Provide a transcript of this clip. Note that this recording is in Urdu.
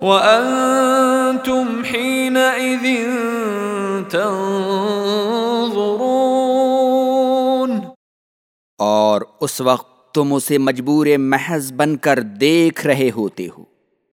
وَأَنتُمْ حِينَئِذٍ تَنظُرُونَ اور اس وقت تم اسے مجبور محض بن کر دیکھ رہے ہوتے ہو۔